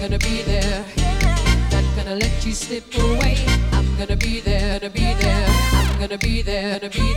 gonna be there. Not gonna let you slip away. I'm gonna be there to be there. I'm gonna be there to be